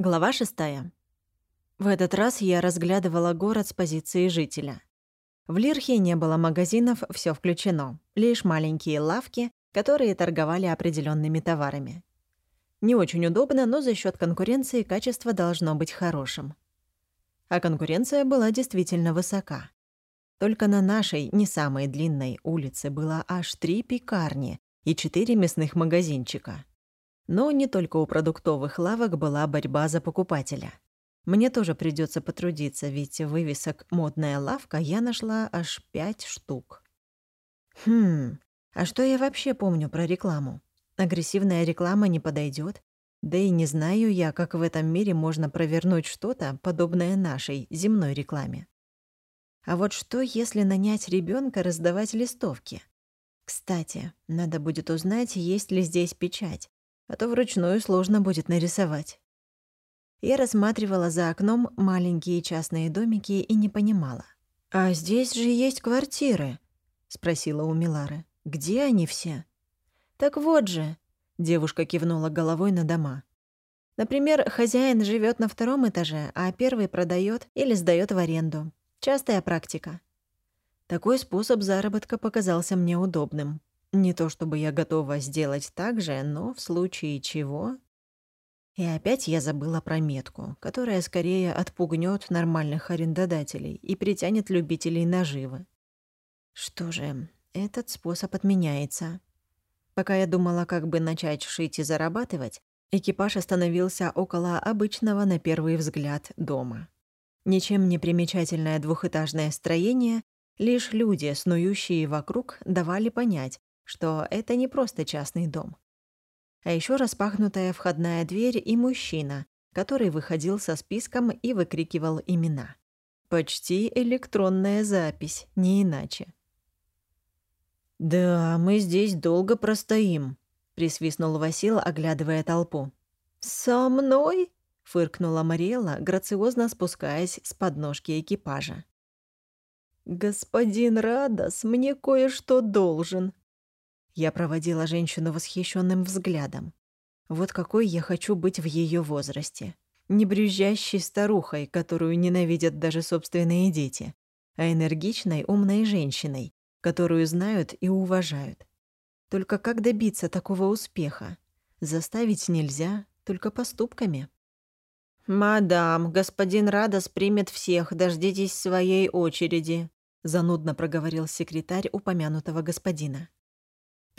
Глава шестая. В этот раз я разглядывала город с позиции жителя. В Лирхе не было магазинов, все включено. Лишь маленькие лавки, которые торговали определенными товарами. Не очень удобно, но за счет конкуренции качество должно быть хорошим. А конкуренция была действительно высока. Только на нашей, не самой длинной улице было аж три пекарни и четыре мясных магазинчика. Но не только у продуктовых лавок была борьба за покупателя. Мне тоже придется потрудиться, ведь вывесок «модная лавка» я нашла аж пять штук. Хм, а что я вообще помню про рекламу? Агрессивная реклама не подойдет. Да и не знаю я, как в этом мире можно провернуть что-то, подобное нашей земной рекламе. А вот что, если нанять ребенка раздавать листовки? Кстати, надо будет узнать, есть ли здесь печать а то вручную сложно будет нарисовать. Я рассматривала за окном маленькие частные домики и не понимала. «А здесь же есть квартиры», — спросила у Милары. «Где они все?» «Так вот же», — девушка кивнула головой на дома. «Например, хозяин живет на втором этаже, а первый продает или сдает в аренду. Частая практика». Такой способ заработка показался мне удобным. Не то чтобы я готова сделать так же, но в случае чего... И опять я забыла про метку, которая скорее отпугнет нормальных арендодателей и притянет любителей наживы. Что же, этот способ отменяется. Пока я думала, как бы начать шить и зарабатывать, экипаж остановился около обычного на первый взгляд дома. Ничем не примечательное двухэтажное строение, лишь люди, снующие вокруг, давали понять, что это не просто частный дом. А еще распахнутая входная дверь и мужчина, который выходил со списком и выкрикивал имена. Почти электронная запись, не иначе. «Да, мы здесь долго простоим», — присвистнул Васил, оглядывая толпу. «Со мной?» — фыркнула Мариэла, грациозно спускаясь с подножки экипажа. «Господин Радос мне кое-что должен», я проводила женщину восхищенным взглядом. Вот какой я хочу быть в ее возрасте. Не брюзжащей старухой, которую ненавидят даже собственные дети, а энергичной, умной женщиной, которую знают и уважают. Только как добиться такого успеха? Заставить нельзя, только поступками. «Мадам, господин Радос примет всех, дождитесь своей очереди», занудно проговорил секретарь упомянутого господина.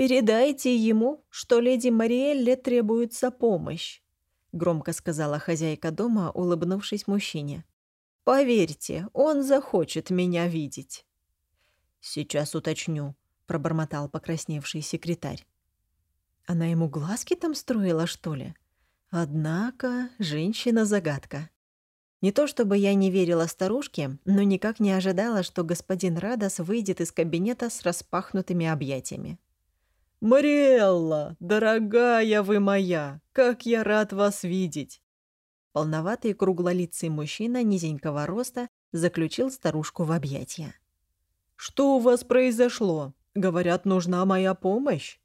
«Передайте ему, что леди Мариэлле требуется помощь», — громко сказала хозяйка дома, улыбнувшись мужчине. «Поверьте, он захочет меня видеть». «Сейчас уточню», — пробормотал покрасневший секретарь. Она ему глазки там строила, что ли? Однако женщина-загадка. Не то чтобы я не верила старушке, но никак не ожидала, что господин Радос выйдет из кабинета с распахнутыми объятиями. «Мариэлла, дорогая вы моя, как я рад вас видеть!» Полноватый круглолицый мужчина низенького роста заключил старушку в объятия. «Что у вас произошло? Говорят, нужна моя помощь?»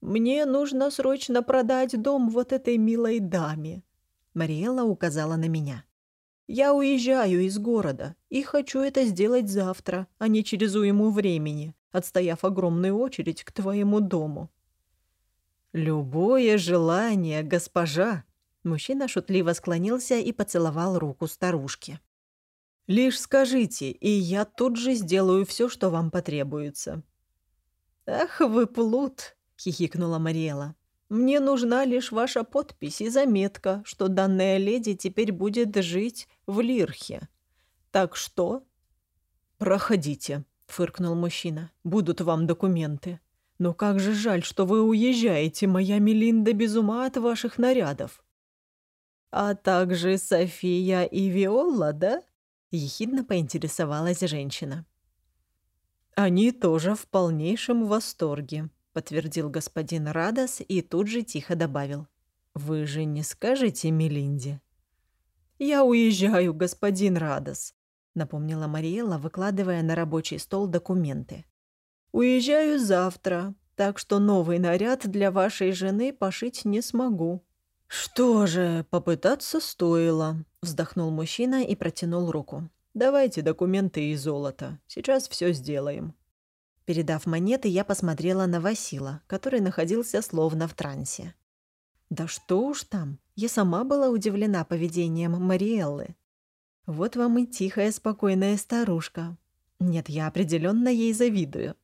«Мне нужно срочно продать дом вот этой милой даме», — Мариэлла указала на меня. «Я уезжаю из города и хочу это сделать завтра, а не через уйму времени отстояв огромную очередь к твоему дому». «Любое желание, госпожа!» Мужчина шутливо склонился и поцеловал руку старушки. «Лишь скажите, и я тут же сделаю все, что вам потребуется». «Ах вы плут!» — хихикнула Мариэла. «Мне нужна лишь ваша подпись и заметка, что данная леди теперь будет жить в Лирхе. Так что...» «Проходите», — фыркнул мужчина. «Будут вам документы. Но как же жаль, что вы уезжаете, моя Мелинда без ума от ваших нарядов». «А также София и Виола, да?» — ехидно поинтересовалась женщина. «Они тоже в полнейшем восторге», — подтвердил господин Радос и тут же тихо добавил. «Вы же не скажете Мелинде?» «Я уезжаю, господин Радос», — напомнила Мариэла, выкладывая на рабочий стол документы. «Уезжаю завтра, так что новый наряд для вашей жены пошить не смогу». «Что же, попытаться стоило», — вздохнул мужчина и протянул руку. «Давайте документы и золото. Сейчас все сделаем». Передав монеты, я посмотрела на Васила, который находился словно в трансе. Да что уж там, я сама была удивлена поведением Мариэллы. Вот вам и тихая, спокойная старушка. Нет, я определенно ей завидую.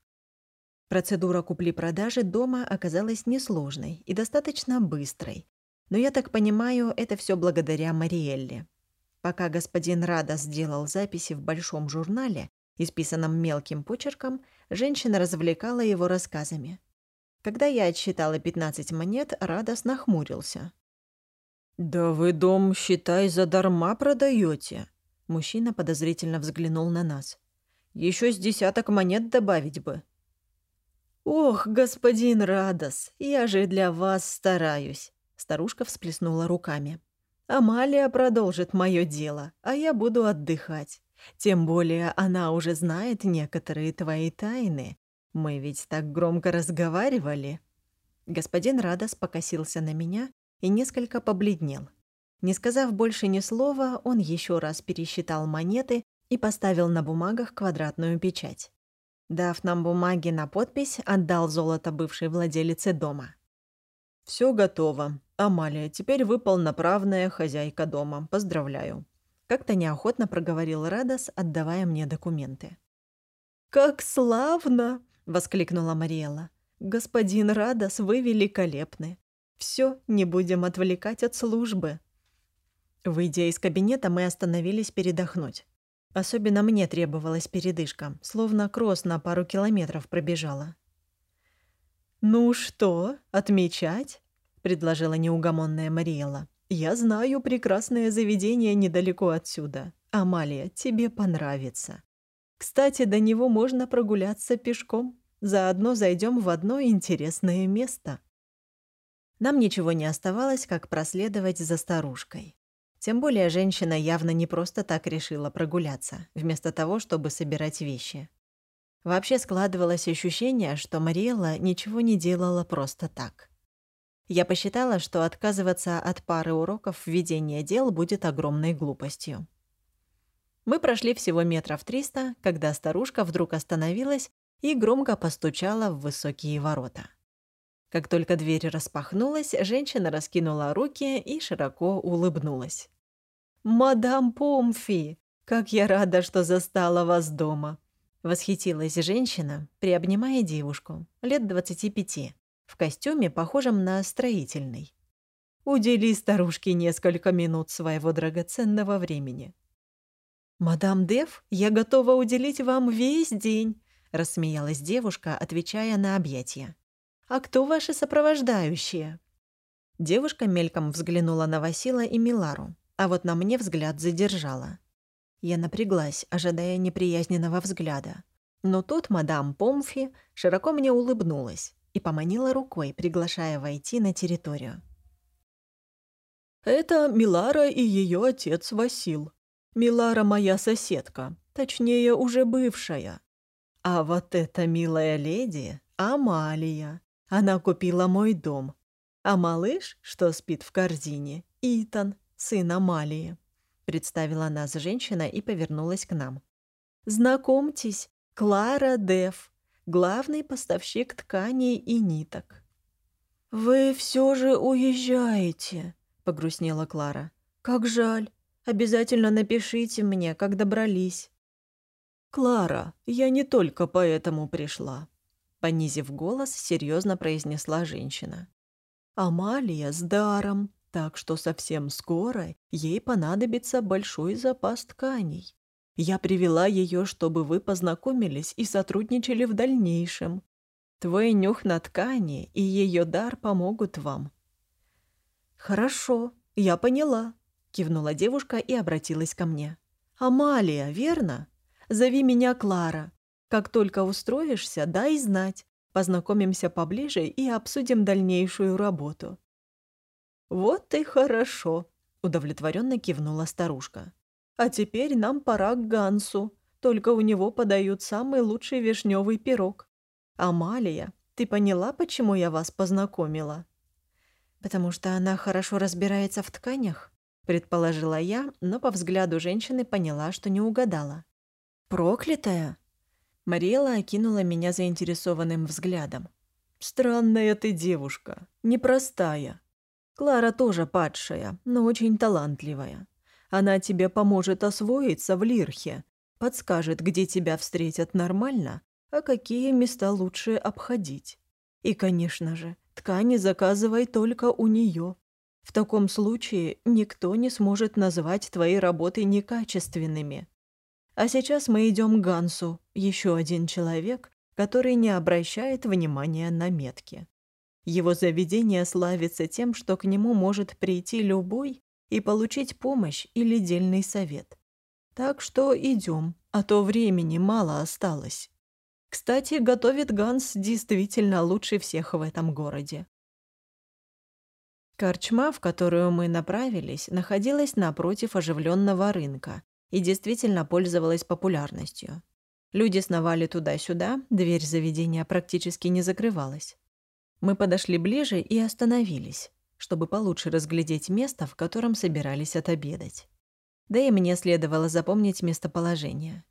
Процедура купли-продажи дома оказалась несложной и достаточно быстрой. Но я так понимаю, это все благодаря Мариэлле. Пока господин Рада сделал записи в большом журнале, исписанном мелким почерком, женщина развлекала его рассказами. Когда я отсчитала 15 монет, Радос нахмурился. «Да вы дом, считай, задарма продаете. Мужчина подозрительно взглянул на нас. Еще с десяток монет добавить бы». «Ох, господин Радос, я же для вас стараюсь», — старушка всплеснула руками. «Амалия продолжит мое дело, а я буду отдыхать. Тем более она уже знает некоторые твои тайны. Мы ведь так громко разговаривали». Господин Радос покосился на меня и несколько побледнел. Не сказав больше ни слова, он еще раз пересчитал монеты и поставил на бумагах квадратную печать. Дав нам бумаги на подпись, отдал золото бывшей владелице дома. «Все готово. Амалия, теперь вы полноправная хозяйка дома. Поздравляю. Как-то неохотно проговорил Радос, отдавая мне документы. «Как славно!» — воскликнула Мариэла. «Господин Радос, вы великолепны. Все, не будем отвлекать от службы». Выйдя из кабинета, мы остановились передохнуть. Особенно мне требовалась передышка, словно кросс на пару километров пробежала. «Ну что, отмечать?» — предложила неугомонная Мариэла. «Я знаю прекрасное заведение недалеко отсюда. Амалия, тебе понравится. Кстати, до него можно прогуляться пешком. Заодно зайдем в одно интересное место». Нам ничего не оставалось, как проследовать за старушкой. Тем более женщина явно не просто так решила прогуляться, вместо того, чтобы собирать вещи. Вообще складывалось ощущение, что Мариэлла ничего не делала просто так. Я посчитала, что отказываться от пары уроков введения дел будет огромной глупостью. Мы прошли всего метров триста, когда старушка вдруг остановилась и громко постучала в высокие ворота. Как только дверь распахнулась, женщина раскинула руки и широко улыбнулась. «Мадам Помфи, как я рада, что застала вас дома!» Восхитилась женщина, приобнимая девушку, лет двадцати пяти в костюме, похожем на строительный. Удели старушке несколько минут своего драгоценного времени. «Мадам Дев, я готова уделить вам весь день», — рассмеялась девушка, отвечая на объятия. «А кто ваши сопровождающие?» Девушка мельком взглянула на Васила и Милару, а вот на мне взгляд задержала. Я напряглась, ожидая неприязненного взгляда. Но тут мадам Помфи широко мне улыбнулась и поманила рукой, приглашая войти на территорию. «Это Милара и ее отец Васил. Милара моя соседка, точнее, уже бывшая. А вот эта милая леди — Амалия. Она купила мой дом. А малыш, что спит в корзине, Итан, сын Амалии», — представила нас женщина и повернулась к нам. «Знакомьтесь, Клара Деф, главный поставщик тканей и ниток. «Вы все же уезжаете», — погрустнела Клара. «Как жаль. Обязательно напишите мне, как добрались». «Клара, я не только поэтому пришла», — понизив голос, серьезно произнесла женщина. «Амалия с даром, так что совсем скоро ей понадобится большой запас тканей. Я привела ее, чтобы вы познакомились и сотрудничали в дальнейшем. Твой нюх на ткани и ее дар помогут вам». «Хорошо, я поняла», — кивнула девушка и обратилась ко мне. «Амалия, верно? Зови меня Клара. Как только устроишься, дай знать. Познакомимся поближе и обсудим дальнейшую работу». «Вот и хорошо», — удовлетворенно кивнула старушка. А теперь нам пора к Гансу. Только у него подают самый лучший вишневый пирог. Амалия, ты поняла, почему я вас познакомила?» «Потому что она хорошо разбирается в тканях?» — предположила я, но по взгляду женщины поняла, что не угадала. «Проклятая?» Мариэла окинула меня заинтересованным взглядом. «Странная ты девушка, непростая. Клара тоже падшая, но очень талантливая. Она тебе поможет освоиться в Лирхе, подскажет, где тебя встретят нормально, а какие места лучше обходить. И, конечно же, ткани заказывай только у нее. В таком случае никто не сможет назвать твои работы некачественными. А сейчас мы идем к Гансу, еще один человек, который не обращает внимания на метки. Его заведение славится тем, что к нему может прийти любой и получить помощь или дельный совет. Так что идем, а то времени мало осталось. Кстати, готовит Ганс действительно лучше всех в этом городе. Корчма, в которую мы направились, находилась напротив оживленного рынка и действительно пользовалась популярностью. Люди сновали туда-сюда, дверь заведения практически не закрывалась. Мы подошли ближе и остановились, чтобы получше разглядеть место, в котором собирались отобедать. Да и мне следовало запомнить местоположение.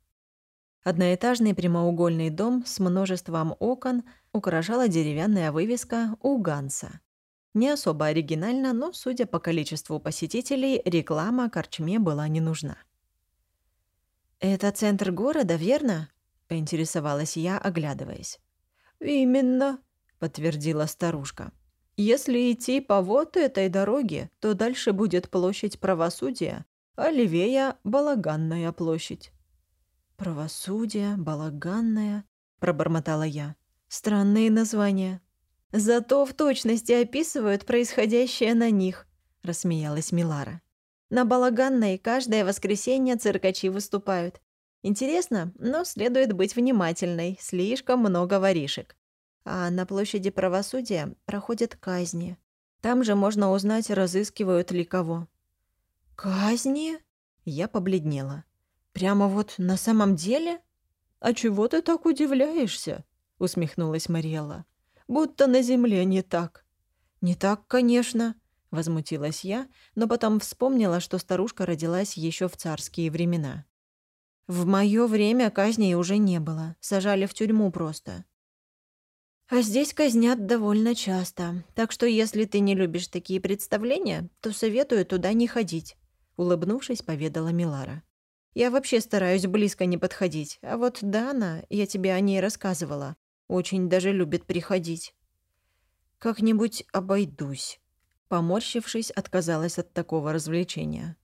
Одноэтажный прямоугольный дом с множеством окон украшала деревянная вывеска «У Ганса», не особо оригинально, но, судя по количеству посетителей, реклама корчме была не нужна. «Это центр города, верно?» — поинтересовалась я, оглядываясь. «Именно», — подтвердила старушка. «Если идти по вот этой дороге, то дальше будет площадь правосудия, а левее — Балаганная площадь». «Правосудие, Балаганная», — пробормотала я. «Странные названия». Зато в точности описывают происходящее на них», — рассмеялась Милара. «На Балаганной каждое воскресенье циркачи выступают. Интересно, но следует быть внимательной, слишком много воришек. А на площади правосудия проходят казни. Там же можно узнать, разыскивают ли кого». «Казни?» Я побледнела. «Прямо вот на самом деле?» «А чего ты так удивляешься?» — усмехнулась Мариэлла будто на земле не так». «Не так, конечно», — возмутилась я, но потом вспомнила, что старушка родилась еще в царские времена. «В мое время казней уже не было, сажали в тюрьму просто». «А здесь казнят довольно часто, так что если ты не любишь такие представления, то советую туда не ходить», — улыбнувшись, поведала Милара. «Я вообще стараюсь близко не подходить, а вот Дана, я тебе о ней рассказывала, очень даже любит приходить. Как-нибудь обойдусь. Поморщившись, отказалась от такого развлечения.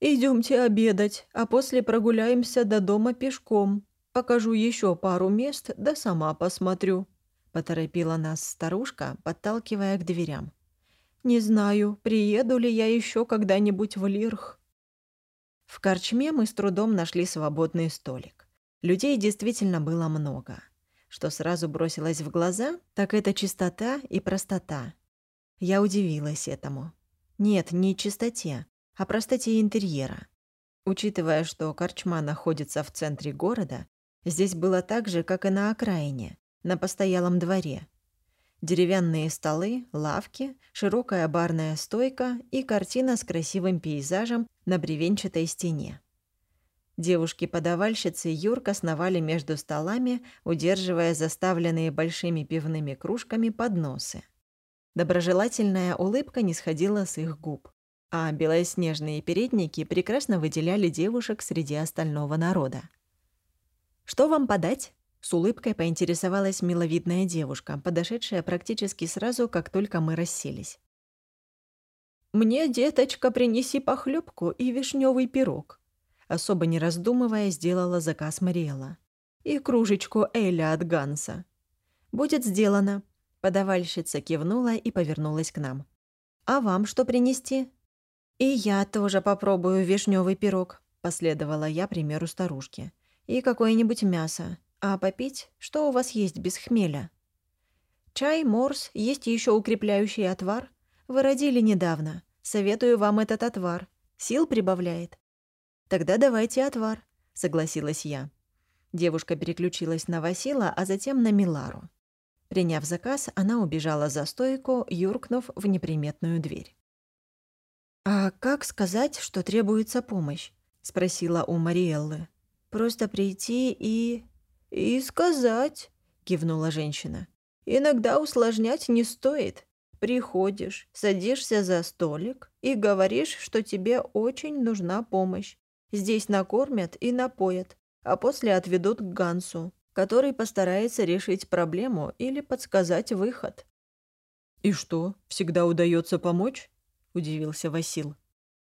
Идемте обедать, а после прогуляемся до дома пешком. Покажу еще пару мест, да сама посмотрю», — поторопила нас старушка, подталкивая к дверям. «Не знаю, приеду ли я еще когда-нибудь в Лирх». В корчме мы с трудом нашли свободный столик. Людей действительно было много. Что сразу бросилось в глаза, так это чистота и простота. Я удивилась этому. Нет, не чистоте, а простоте интерьера. Учитывая, что корчма находится в центре города, здесь было так же, как и на окраине, на постоялом дворе. Деревянные столы, лавки, широкая барная стойка и картина с красивым пейзажем на бревенчатой стене. Девушки-подавальщицы юрко сновали между столами, удерживая заставленные большими пивными кружками подносы. Доброжелательная улыбка не сходила с их губ, а белоснежные передники прекрасно выделяли девушек среди остального народа. «Что вам подать?» — с улыбкой поинтересовалась миловидная девушка, подошедшая практически сразу, как только мы расселись. «Мне, деточка, принеси похлебку и вишневый пирог», особо не раздумывая, сделала заказ Мариэла. «И кружечку Эля от Ганса». «Будет сделано». Подавальщица кивнула и повернулась к нам. «А вам что принести?» «И я тоже попробую вишневый пирог», — последовала я примеру старушки. «И какое-нибудь мясо. А попить? Что у вас есть без хмеля?» «Чай, морс, есть еще укрепляющий отвар. Вы родили недавно. Советую вам этот отвар. Сил прибавляет. «Тогда давайте отвар», — согласилась я. Девушка переключилась на Васила, а затем на Милару. Приняв заказ, она убежала за стойку, юркнув в неприметную дверь. «А как сказать, что требуется помощь?» — спросила у Мариэллы. «Просто прийти и...» «И сказать», — кивнула женщина. «Иногда усложнять не стоит. Приходишь, садишься за столик и говоришь, что тебе очень нужна помощь. Здесь накормят и напоят, а после отведут к Гансу, который постарается решить проблему или подсказать выход. «И что, всегда удается помочь?» – удивился Васил.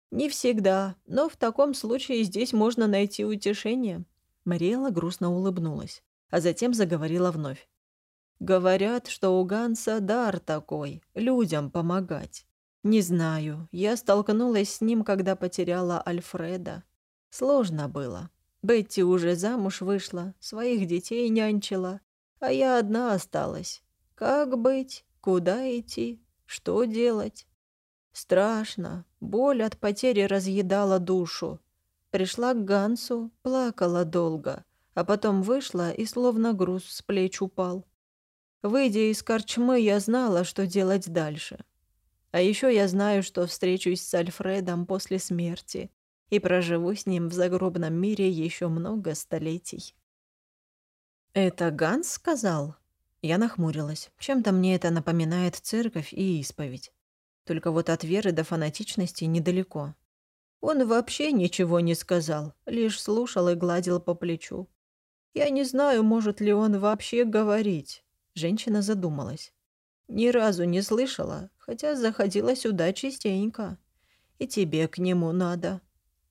«Не всегда, но в таком случае здесь можно найти утешение». Мариэла грустно улыбнулась, а затем заговорила вновь. «Говорят, что у Ганса дар такой – людям помогать. Не знаю, я столкнулась с ним, когда потеряла Альфреда. Сложно было. Бетти уже замуж вышла, своих детей нянчила, а я одна осталась. Как быть? Куда идти? Что делать? Страшно. Боль от потери разъедала душу. Пришла к Гансу, плакала долго, а потом вышла и словно груз с плеч упал. Выйдя из корчмы, я знала, что делать дальше. А еще я знаю, что встречусь с Альфредом после смерти, и проживу с ним в загробном мире еще много столетий. «Это Ганс сказал?» Я нахмурилась. Чем-то мне это напоминает церковь и исповедь. Только вот от веры до фанатичности недалеко. Он вообще ничего не сказал, лишь слушал и гладил по плечу. Я не знаю, может ли он вообще говорить. Женщина задумалась. Ни разу не слышала, хотя заходила сюда частенько. И тебе к нему надо.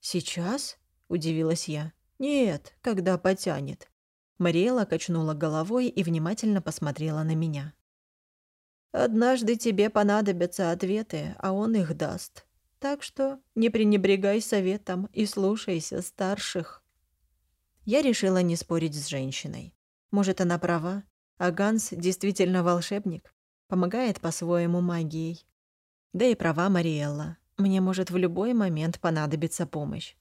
«Сейчас?» — удивилась я. «Нет, когда потянет». Мариэла качнула головой и внимательно посмотрела на меня. «Однажды тебе понадобятся ответы, а он их даст. Так что не пренебрегай советом и слушайся старших». Я решила не спорить с женщиной. Может, она права, а Ганс действительно волшебник, помогает по-своему магией. Да и права Мариэлла. Мне может в любой момент понадобиться помощь.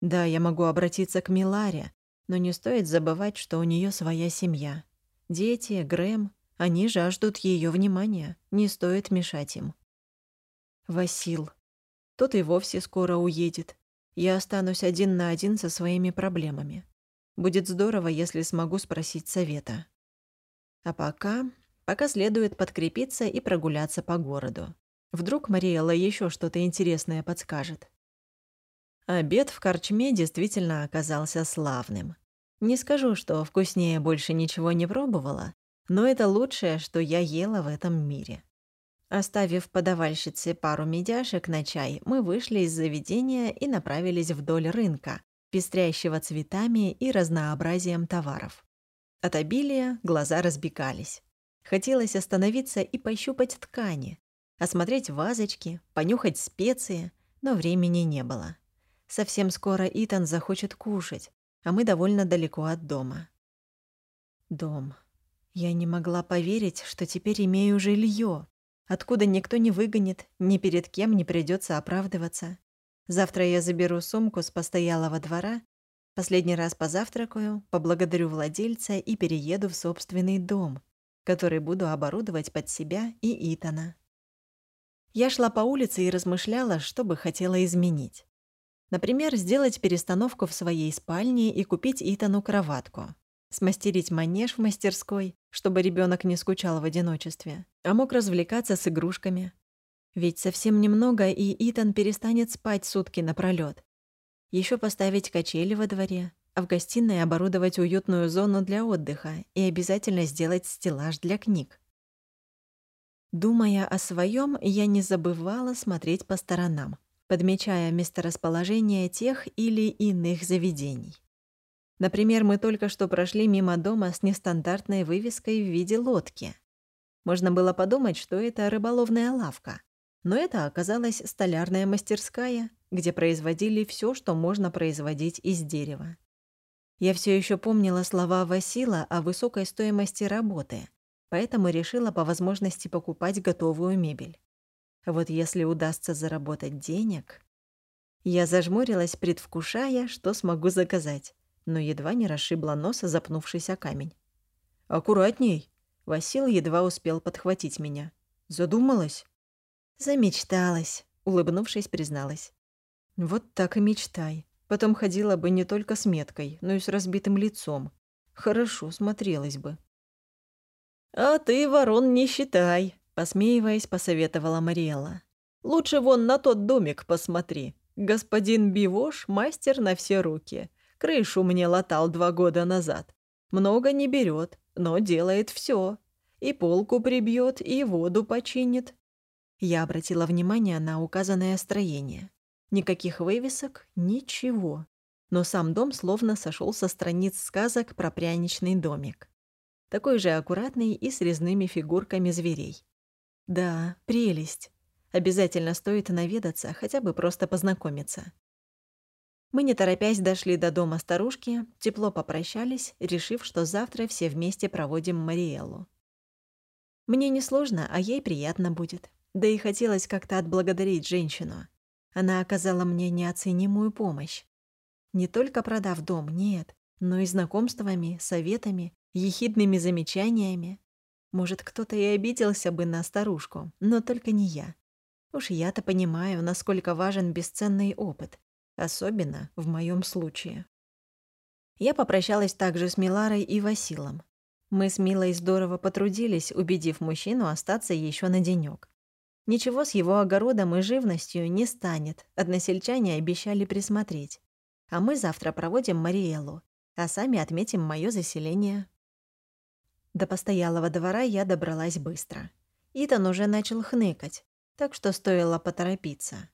Да, я могу обратиться к Миларе, но не стоит забывать, что у нее своя семья. Дети, Грэм, они жаждут ее внимания, не стоит мешать им. Васил. Тот и вовсе скоро уедет. Я останусь один на один со своими проблемами. Будет здорово, если смогу спросить совета. А пока... Пока следует подкрепиться и прогуляться по городу. Вдруг Мариэлла еще что-то интересное подскажет. Обед в корчме действительно оказался славным. Не скажу, что вкуснее больше ничего не пробовала, но это лучшее, что я ела в этом мире. Оставив подавальщице пару медяшек на чай, мы вышли из заведения и направились вдоль рынка, пестрящего цветами и разнообразием товаров. От обилия глаза разбегались. Хотелось остановиться и пощупать ткани, осмотреть вазочки, понюхать специи, но времени не было. Совсем скоро Итан захочет кушать, а мы довольно далеко от дома. Дом. Я не могла поверить, что теперь имею жилье, откуда никто не выгонит, ни перед кем не придется оправдываться. Завтра я заберу сумку с постоялого двора, последний раз позавтракаю, поблагодарю владельца и перееду в собственный дом, который буду оборудовать под себя и Итана. Я шла по улице и размышляла, что бы хотела изменить. Например, сделать перестановку в своей спальне и купить Итану кроватку. Смастерить манеж в мастерской, чтобы ребенок не скучал в одиночестве, а мог развлекаться с игрушками. Ведь совсем немного, и Итан перестанет спать сутки напролёт. Еще поставить качели во дворе, а в гостиной оборудовать уютную зону для отдыха и обязательно сделать стеллаж для книг. Думая о своем, я не забывала смотреть по сторонам, подмечая месторасположение тех или иных заведений. Например, мы только что прошли мимо дома с нестандартной вывеской в виде лодки. Можно было подумать, что это рыболовная лавка, но это оказалась столярная мастерская, где производили все, что можно производить из дерева. Я все еще помнила слова Васила о высокой стоимости работы, поэтому решила по возможности покупать готовую мебель. Вот если удастся заработать денег... Я зажмурилась, предвкушая, что смогу заказать, но едва не расшибла носа, запнувшись о камень. «Аккуратней!» — Васил едва успел подхватить меня. «Задумалась?» «Замечталась», — улыбнувшись, призналась. «Вот так и мечтай. Потом ходила бы не только с меткой, но и с разбитым лицом. Хорошо смотрелась бы». «А ты ворон не считай», — посмеиваясь, посоветовала Мариэлла. «Лучше вон на тот домик посмотри. Господин Бивош — мастер на все руки. Крышу мне латал два года назад. Много не берет, но делает все. И полку прибьет, и воду починит». Я обратила внимание на указанное строение. Никаких вывесок, ничего. Но сам дом словно сошел со страниц сказок про пряничный домик такой же аккуратный и с резными фигурками зверей. Да, прелесть. Обязательно стоит наведаться, хотя бы просто познакомиться. Мы, не торопясь, дошли до дома старушки, тепло попрощались, решив, что завтра все вместе проводим Мариэлу. Мне несложно, а ей приятно будет. Да и хотелось как-то отблагодарить женщину. Она оказала мне неоценимую помощь. Не только продав дом, нет, но и знакомствами, советами ехидными замечаниями. Может, кто-то и обиделся бы на старушку, но только не я. Уж я-то понимаю, насколько важен бесценный опыт, особенно в моем случае. Я попрощалась также с Миларой и Василом. Мы с Милой здорово потрудились, убедив мужчину остаться еще на денек. Ничего с его огородом и живностью не станет, односельчане обещали присмотреть. А мы завтра проводим Мариэлу, а сами отметим мое заселение. До постоялого двора я добралась быстро. Итан уже начал хныкать, так что стоило поторопиться.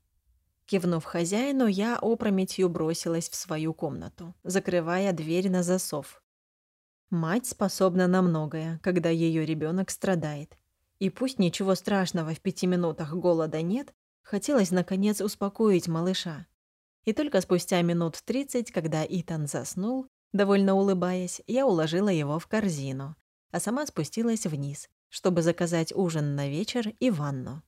Кивнув хозяину, я опрометью бросилась в свою комнату, закрывая дверь на засов. Мать способна на многое, когда ее ребенок страдает. И пусть ничего страшного в пяти минутах голода нет, хотелось, наконец, успокоить малыша. И только спустя минут тридцать, когда Итан заснул, довольно улыбаясь, я уложила его в корзину, а сама спустилась вниз, чтобы заказать ужин на вечер и ванну.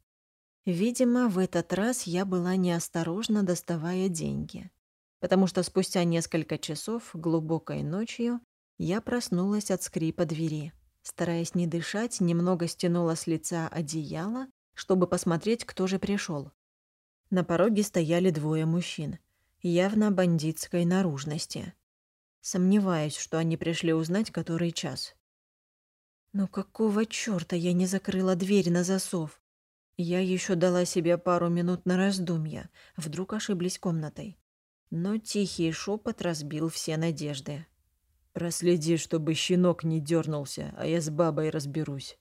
Видимо, в этот раз я была неосторожна, доставая деньги, потому что спустя несколько часов, глубокой ночью, я проснулась от скрипа двери. Стараясь не дышать, немного стянула с лица одеяло, чтобы посмотреть, кто же пришел. На пороге стояли двое мужчин, явно бандитской наружности. Сомневаюсь, что они пришли узнать, который час. Но какого чёрта я не закрыла дверь на засов? Я еще дала себе пару минут на раздумья, вдруг ошиблись комнатой. Но тихий шепот разбил все надежды. «Проследи, чтобы щенок не дернулся, а я с бабой разберусь».